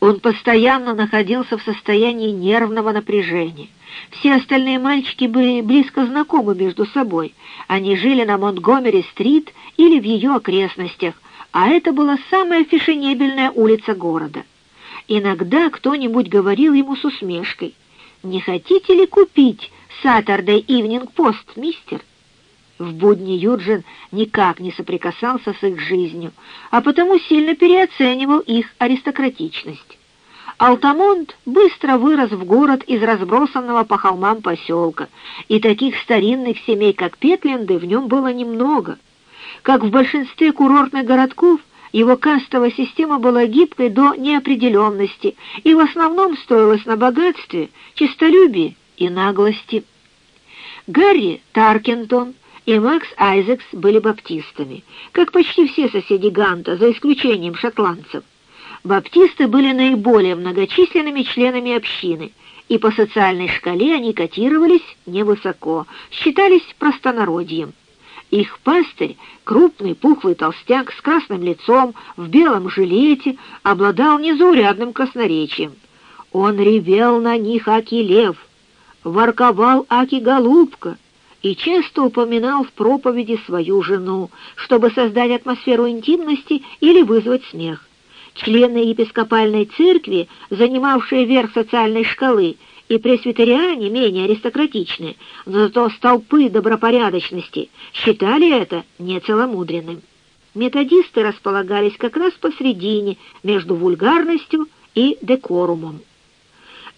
Он постоянно находился в состоянии нервного напряжения. Все остальные мальчики были близко знакомы между собой. Они жили на Монтгомери-стрит или в ее окрестностях, а это была самая фешенебельная улица города. Иногда кто-нибудь говорил ему с усмешкой, «Не хотите ли купить Saturday Evening Post, мистер?» В будни Юджин никак не соприкасался с их жизнью, а потому сильно переоценивал их аристократичность. Алтамонт быстро вырос в город из разбросанного по холмам поселка, и таких старинных семей, как Петленды, в нем было немного. Как в большинстве курортных городков, его кастовая система была гибкой до неопределенности и в основном строилась на богатстве, честолюбии и наглости. Гарри Таркентон и Макс Айзекс были баптистами, как почти все соседи Ганта, за исключением шотландцев. Баптисты были наиболее многочисленными членами общины, и по социальной шкале они котировались невысоко, считались простонародьем. Их пастырь, крупный пухлый толстяк с красным лицом, в белом жилете, обладал незаурядным красноречием. Он ревел на них аки лев, ворковал аки голубка, и часто упоминал в проповеди свою жену, чтобы создать атмосферу интимности или вызвать смех. Члены епископальной церкви, занимавшие верх социальной шкалы, и пресвитериане, менее аристократичные, но зато столпы добропорядочности, считали это нецеломудренным. Методисты располагались как раз посредине между вульгарностью и декорумом.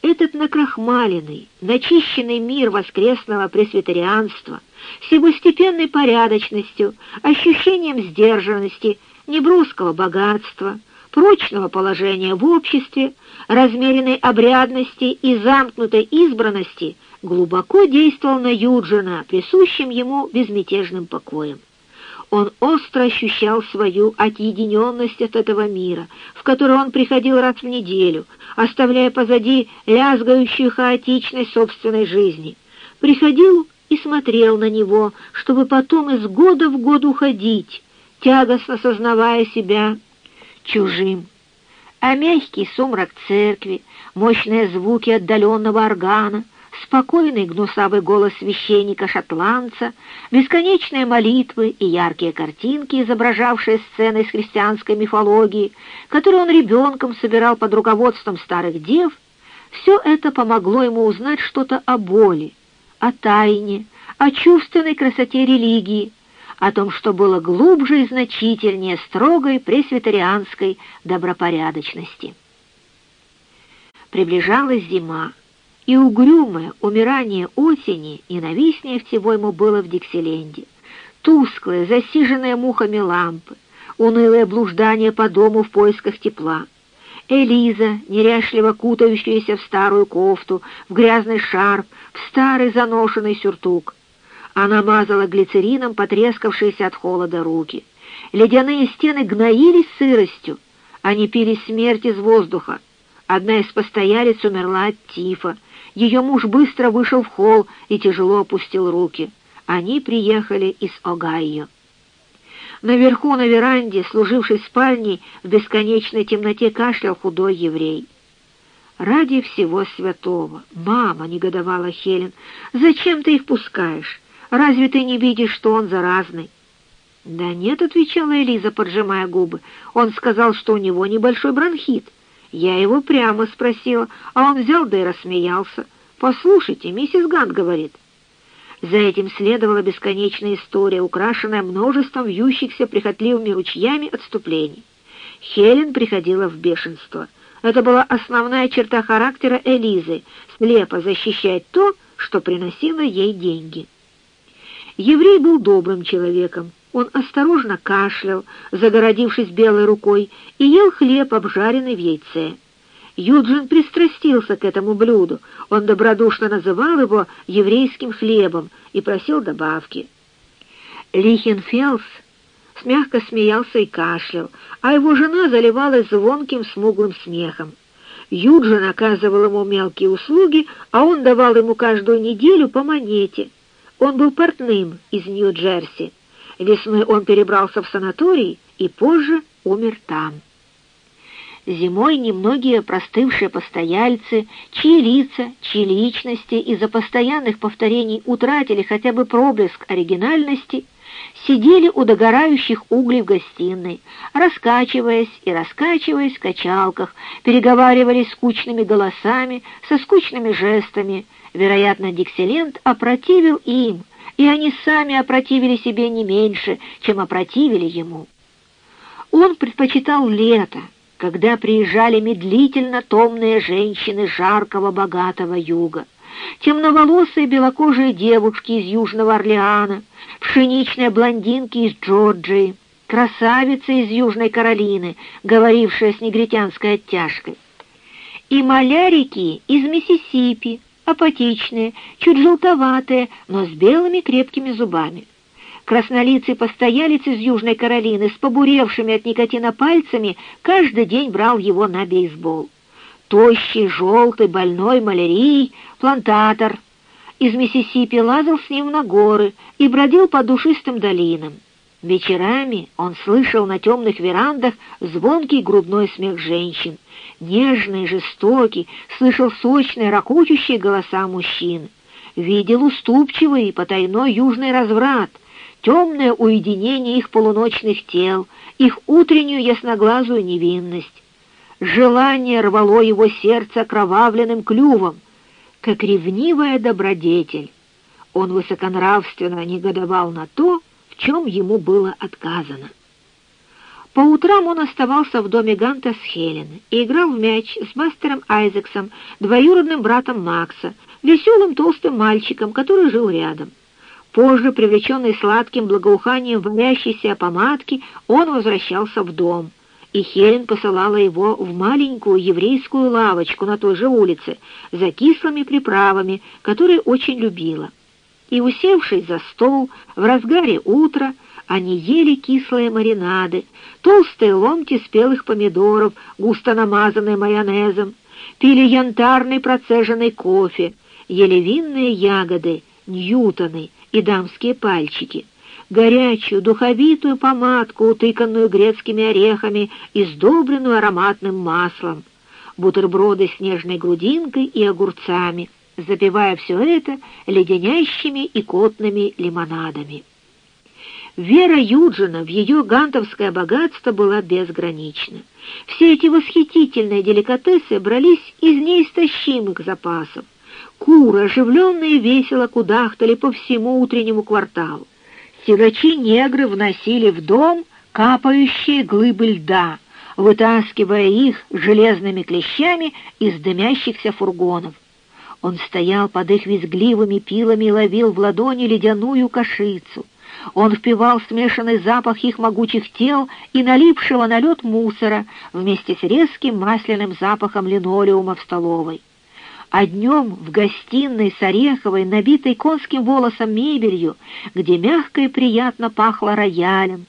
Этот накрахмаленный, начищенный мир воскресного пресвитерианства с его степенной порядочностью, ощущением сдержанности, небрусского богатства, прочного положения в обществе, размеренной обрядности и замкнутой избранности глубоко действовал на Юджина, присущим ему безмятежным покоем он остро ощущал свою отъединенность от этого мира, в который он приходил раз в неделю, оставляя позади лязгающую хаотичность собственной жизни. Приходил и смотрел на него, чтобы потом из года в год уходить, тягостно сознавая себя чужим. А мягкий сумрак церкви, мощные звуки отдаленного органа — спокойный гнусавый голос священника-шотландца, бесконечные молитвы и яркие картинки, изображавшие сцены из христианской мифологии, которые он ребенком собирал под руководством старых дев, все это помогло ему узнать что-то о боли, о тайне, о чувственной красоте религии, о том, что было глубже и значительнее строгой пресвитерианской добропорядочности. Приближалась зима и угрюмое умирание осени ненавистнее всего ему было в Диксиленде. Тусклые, засиженные мухами лампы, унылое блуждание по дому в поисках тепла. Элиза, неряшливо кутающаяся в старую кофту, в грязный шарф, в старый заношенный сюртук. Она мазала глицерином потрескавшиеся от холода руки. Ледяные стены гноились сыростью. Они пили смерть из воздуха. Одна из постоялец умерла от тифа. Ее муж быстро вышел в холл и тяжело опустил руки. Они приехали из Огайо. Наверху на веранде, служившей спальней, в бесконечной темноте кашлял худой еврей. «Ради всего святого! Мама!» — негодовала Хелен. «Зачем ты их пускаешь? Разве ты не видишь, что он заразный?» «Да нет», — отвечала Элиза, поджимая губы. «Он сказал, что у него небольшой бронхит». Я его прямо спросила, а он взял да и рассмеялся. «Послушайте, миссис Гант говорит». За этим следовала бесконечная история, украшенная множеством вьющихся прихотливыми ручьями отступлений. Хелен приходила в бешенство. Это была основная черта характера Элизы — слепо защищать то, что приносило ей деньги. Еврей был добрым человеком, он осторожно кашлял, загородившись белой рукой, и ел хлеб, обжаренный в яйце. Юджин пристрастился к этому блюду. Он добродушно называл его еврейским хлебом и просил добавки. Лихенфелс мягко смеялся и кашлял, а его жена заливалась звонким смуглым смехом. Юджин оказывал ему мелкие услуги, а он давал ему каждую неделю по монете. Он был портным из Нью-Джерси. Весной он перебрался в санаторий и позже умер там. Зимой немногие простывшие постояльцы, чьи лица, чьи личности из-за постоянных повторений утратили хотя бы проблеск оригинальности, сидели у догорающих углей в гостиной, раскачиваясь и раскачиваясь в качалках, переговаривались скучными голосами, со скучными жестами. Вероятно, Дикселент опротивил им, и они сами опротивили себе не меньше, чем опротивили ему. Он предпочитал лето, когда приезжали медлительно томные женщины жаркого богатого юга, темноволосые белокожие девушки из Южного Орлеана, пшеничные блондинки из Джорджии, красавицы из Южной Каролины, говорившие с негритянской оттяжкой, и малярики из Миссисипи, апатичные, чуть желтоватые, но с белыми крепкими зубами краснолицый постоялец из Южной Каролины с побуревшими от никотина пальцами каждый день брал его на бейсбол. Тощий, желтый, больной малярией, плантатор из Миссисипи лазал с ним на горы и бродил по душистым долинам. Вечерами он слышал на темных верандах звонкий грудной смех женщин, нежный, жестокий, слышал сочные, ракочущие голоса мужчин, видел уступчивый и потайной южный разврат, темное уединение их полуночных тел, их утреннюю ясноглазую невинность. Желание рвало его сердце кровавленным клювом, как ревнивая добродетель. Он высоконравственно негодовал на то, чем ему было отказано. По утрам он оставался в доме Ганта с Хелен и играл в мяч с Бастером Айзексом, двоюродным братом Макса, веселым толстым мальчиком, который жил рядом. Позже, привлеченный сладким благоуханием валящейся помадки, он возвращался в дом, и Хелен посылала его в маленькую еврейскую лавочку на той же улице за кислыми приправами, которые очень любила. И, усевшись за стол в разгаре утра, они ели кислые маринады, толстые ломти спелых помидоров, густо намазанные майонезом, пили янтарный процеженный кофе, ели винные ягоды, ньютоны, и дамские пальчики, горячую духовитую помадку, утыканную грецкими орехами и сдобренную ароматным маслом, бутерброды с нежной грудинкой и огурцами, запивая все это леденящими и котными лимонадами. Вера Юджина в ее гантовское богатство была безгранична. Все эти восхитительные деликатесы брались из неистощимых запасов. Куры, оживленные, весело кудахтали по всему утреннему кварталу. Силачи-негры вносили в дом капающие глыбы льда, вытаскивая их железными клещами из дымящихся фургонов. Он стоял под их визгливыми пилами и ловил в ладони ледяную кашицу. Он впивал смешанный запах их могучих тел и налипшего на лед мусора вместе с резким масляным запахом линолеума в столовой а днем в гостиной с ореховой, набитой конским волосом мебелью, где мягко и приятно пахло роялем,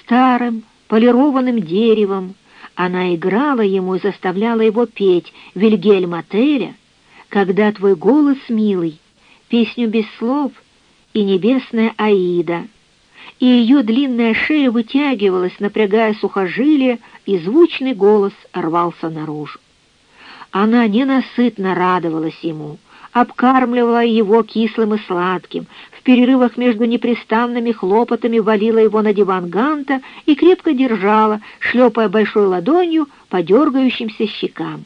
старым полированным деревом, она играла ему и заставляла его петь Вильгельма Теля, «Когда твой голос, милый», песню без слов и небесная Аида, и ее длинная шея вытягивалась, напрягая сухожилия, и звучный голос рвался наружу. Она ненасытно радовалась ему, обкармливала его кислым и сладким, в перерывах между непрестанными хлопотами валила его на диван Ганта и крепко держала, шлепая большой ладонью по дергающимся щекам.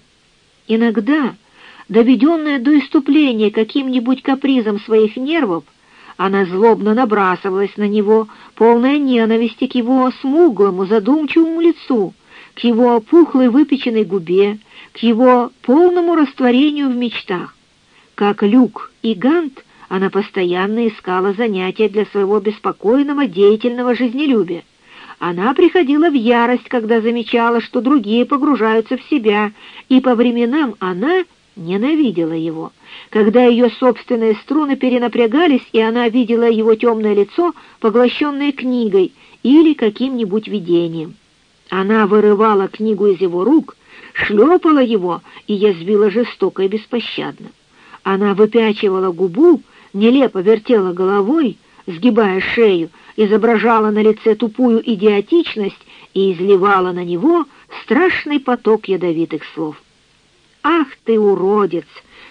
Иногда, доведенная до иступления каким-нибудь капризом своих нервов, она злобно набрасывалась на него, полная ненависти к его смуглому, задумчивому лицу, к его опухлой выпеченной губе, к его полному растворению в мечтах. Как Люк и Гант, она постоянно искала занятия для своего беспокойного деятельного жизнелюбия. Она приходила в ярость, когда замечала, что другие погружаются в себя, и по временам она ненавидела его. Когда ее собственные струны перенапрягались, и она видела его темное лицо, поглощенное книгой или каким-нибудь видением. Она вырывала книгу из его рук, шлепала его и язвила жестоко и беспощадно. Она выпячивала губу, нелепо вертела головой, сгибая шею, изображала на лице тупую идиотичность и изливала на него страшный поток ядовитых слов. «Ах ты, уродец!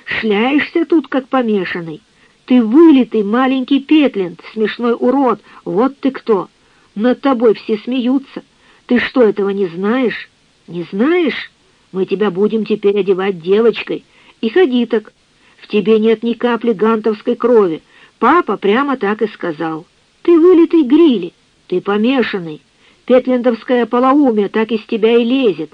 Шляешься тут, как помешанный! Ты вылитый маленький Петлинд, смешной урод, вот ты кто! Над тобой все смеются! Ты что, этого не знаешь? Не знаешь? Мы тебя будем теперь одевать девочкой. И ходи так. В тебе нет ни капли гантовской крови. Папа прямо так и сказал. Ты вылитый грили, ты помешанный. Петлендовская полоумие так из тебя и лезет.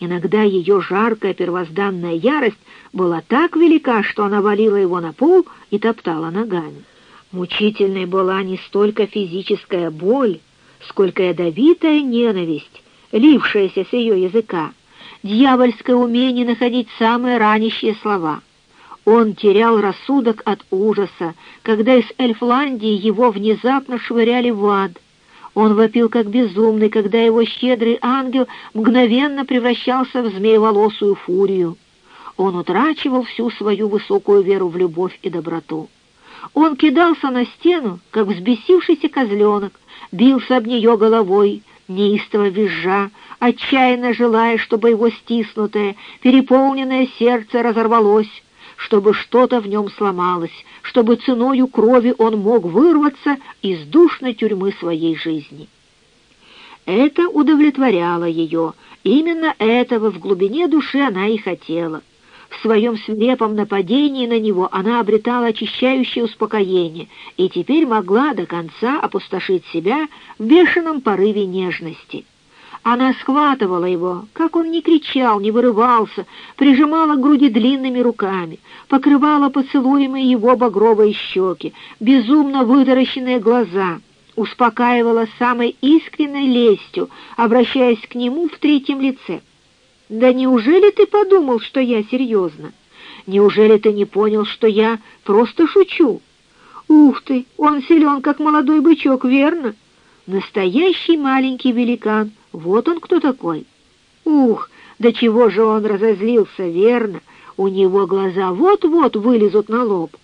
Иногда ее жаркая первозданная ярость была так велика, что она валила его на пол и топтала ногами. Мучительной была не столько физическая боль, сколько ядовитая ненависть, лившаяся с ее языка, дьявольское умение находить самые ранящие слова. Он терял рассудок от ужаса, когда из Эльфландии его внезапно швыряли в ад. Он вопил как безумный, когда его щедрый ангел мгновенно превращался в змееволосую фурию. Он утрачивал всю свою высокую веру в любовь и доброту. Он кидался на стену, как взбесившийся козленок, бился об нее головой, неистово визжа, отчаянно желая, чтобы его стиснутое, переполненное сердце разорвалось, чтобы что-то в нем сломалось, чтобы ценою крови он мог вырваться из душной тюрьмы своей жизни. Это удовлетворяло ее, именно этого в глубине души она и хотела. В своем свирепом нападении на него она обретала очищающее успокоение и теперь могла до конца опустошить себя в бешеном порыве нежности. Она схватывала его, как он не кричал, не вырывался, прижимала к груди длинными руками, покрывала поцелуемые его багровые щеки, безумно вытаращенные глаза, успокаивала самой искренней лестью, обращаясь к нему в третьем лице. «Да неужели ты подумал, что я серьезно? Неужели ты не понял, что я просто шучу? Ух ты, он силен, как молодой бычок, верно? Настоящий маленький великан, вот он кто такой. Ух, до чего же он разозлился, верно? У него глаза вот-вот вылезут на лоб.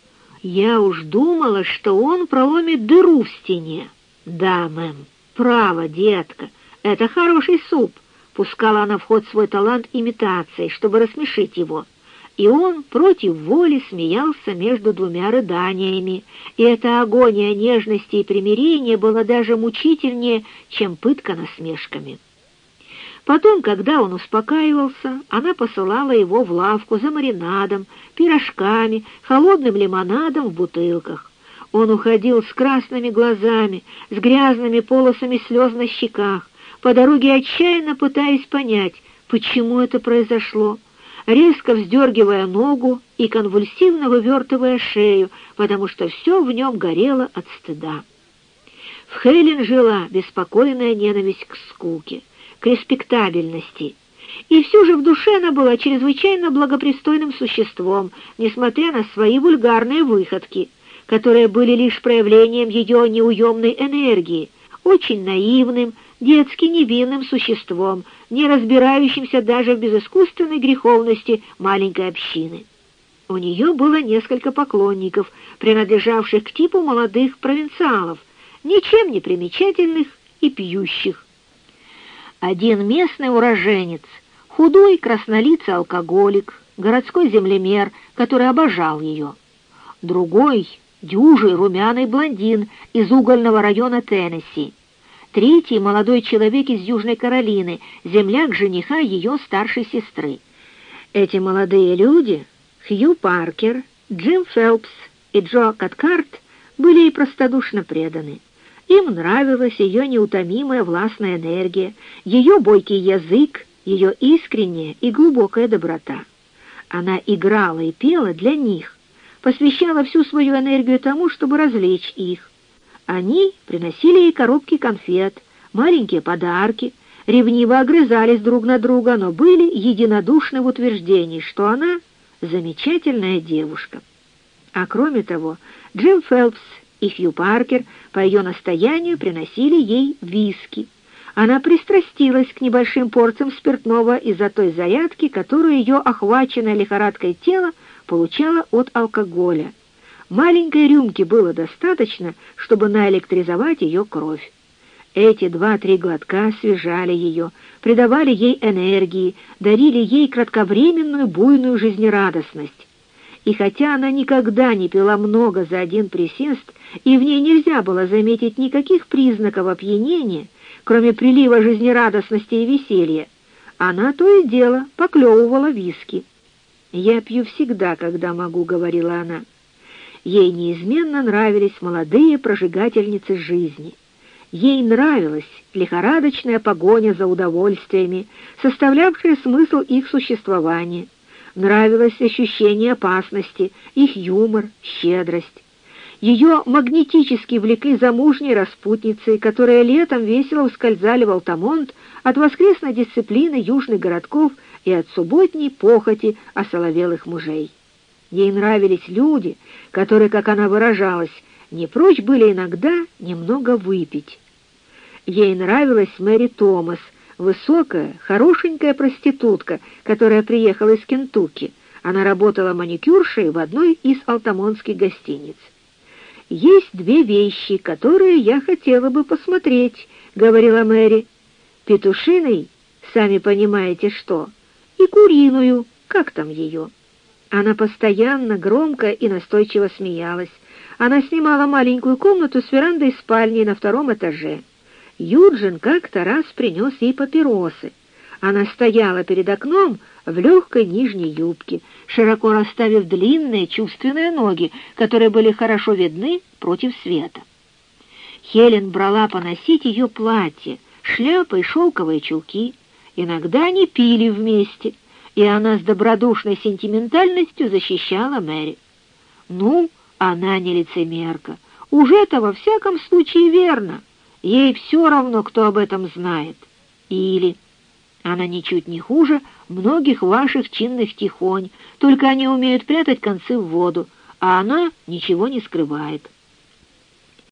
Я уж думала, что он проломит дыру в стене. Да, мэм, право, детка, это хороший суп пускала она в ход свой талант имитации, чтобы рассмешить его. И он против воли смеялся между двумя рыданиями, и эта агония нежности и примирения была даже мучительнее, чем пытка насмешками. Потом, когда он успокаивался, она посылала его в лавку за маринадом, пирожками, холодным лимонадом в бутылках. Он уходил с красными глазами, с грязными полосами слез на щеках, по дороге отчаянно пытаясь понять, почему это произошло, резко вздергивая ногу и конвульсивно вывертывая шею, потому что все в нем горело от стыда. В Хелен жила беспокойная ненависть к скуке, к респектабельности, и все же в душе она была чрезвычайно благопристойным существом, несмотря на свои вульгарные выходки, которые были лишь проявлением ее неуемной энергии, очень наивным, детски невинным существом, не разбирающимся даже в безыскусственной греховности маленькой общины. У нее было несколько поклонников, принадлежавших к типу молодых провинциалов, ничем не примечательных и пьющих. Один местный уроженец, худой краснолицый алкоголик, городской землемер, который обожал ее. Другой — дюжий румяный блондин из угольного района Теннесси, Третий — молодой человек из Южной Каролины, земляк жениха ее старшей сестры. Эти молодые люди, Хью Паркер, Джим Фелпс и Джо Каткарт, были и простодушно преданы. Им нравилась ее неутомимая властная энергия, ее бойкий язык, ее искренняя и глубокая доброта. Она играла и пела для них, посвящала всю свою энергию тому, чтобы развлечь их, они приносили ей коробки конфет, маленькие подарки, ревниво огрызались друг на друга, но были единодушны в утверждении, что она замечательная девушка. А кроме того, Джим Фелпс и Хью Паркер по ее настоянию приносили ей виски. Она пристрастилась к небольшим порциям спиртного из-за той зарядки, которую ее охваченное лихорадкой тело получало от алкоголя. Маленькой рюмки было достаточно, чтобы наэлектризовать ее кровь. Эти два-три глотка освежали ее, придавали ей энергии, дарили ей кратковременную буйную жизнерадостность. И хотя она никогда не пила много за один присест, и в ней нельзя было заметить никаких признаков опьянения, кроме прилива жизнерадостности и веселья, она то и дело поклевывала виски. «Я пью всегда, когда могу», — говорила она. Ей неизменно нравились молодые прожигательницы жизни — Ей нравилась лихорадочная погоня за удовольствиями, составлявшая смысл их существования. Нравилось ощущение опасности, их юмор, щедрость. Ее магнетически влекли замужние распутницы, которые летом весело ускользали в Алтамонт от воскресной дисциплины южных городков и от субботней похоти осоловелых мужей. Ей нравились люди, которые, как она выражалась, не прочь были иногда немного выпить. Ей нравилась Мэри Томас, высокая, хорошенькая проститутка, которая приехала из Кентукки. Она работала маникюршей в одной из алтамонских гостиниц. «Есть две вещи, которые я хотела бы посмотреть», — говорила Мэри. «Петушиной, сами понимаете что, и куриную, как там ее?» Она постоянно, громко и настойчиво смеялась. Она снимала маленькую комнату с верандой спальни на втором этаже. Юджин как-то раз принес ей папиросы. Она стояла перед окном в легкой нижней юбке, широко расставив длинные чувственные ноги, которые были хорошо видны против света. Хелен брала поносить ее платье, шляпы и шелковые чулки. Иногда они пили вместе, и она с добродушной сентиментальностью защищала Мэри. Ну, она не лицемерка. Уже это во всяком случае верно. Ей все равно, кто об этом знает. Или она ничуть не хуже многих ваших чинных тихонь, только они умеют прятать концы в воду, а она ничего не скрывает.